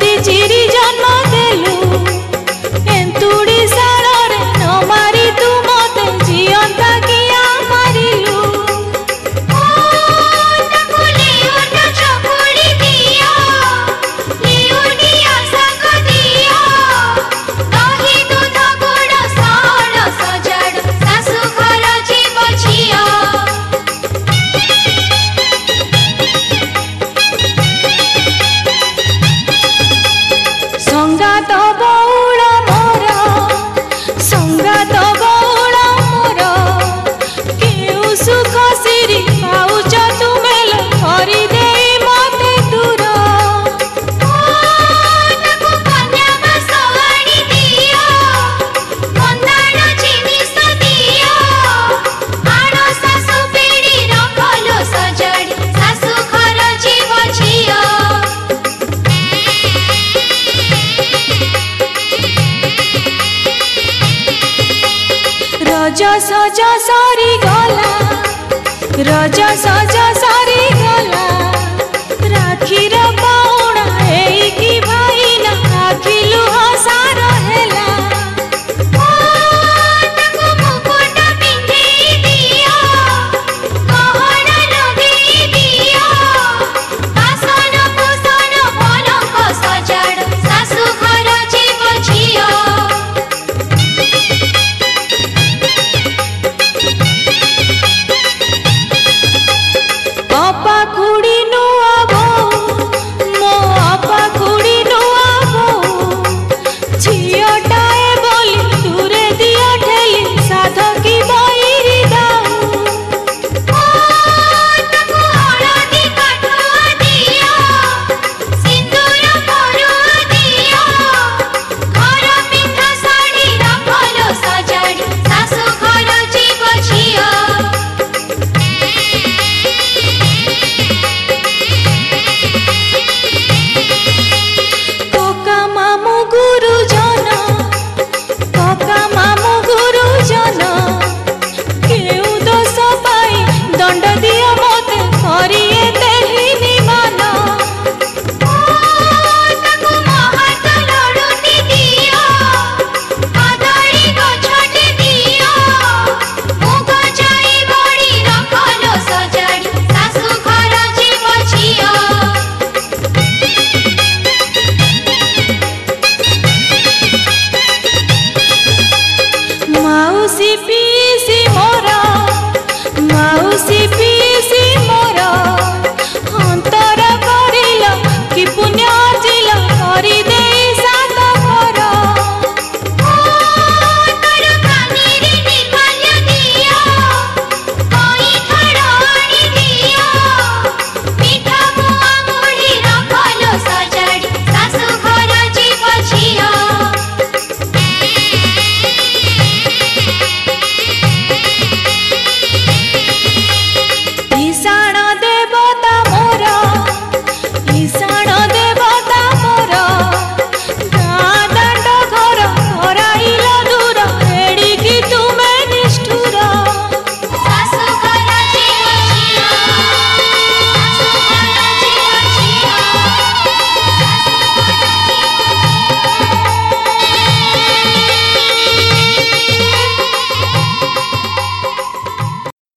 जन्म रज सज सारी गला रज सज सारी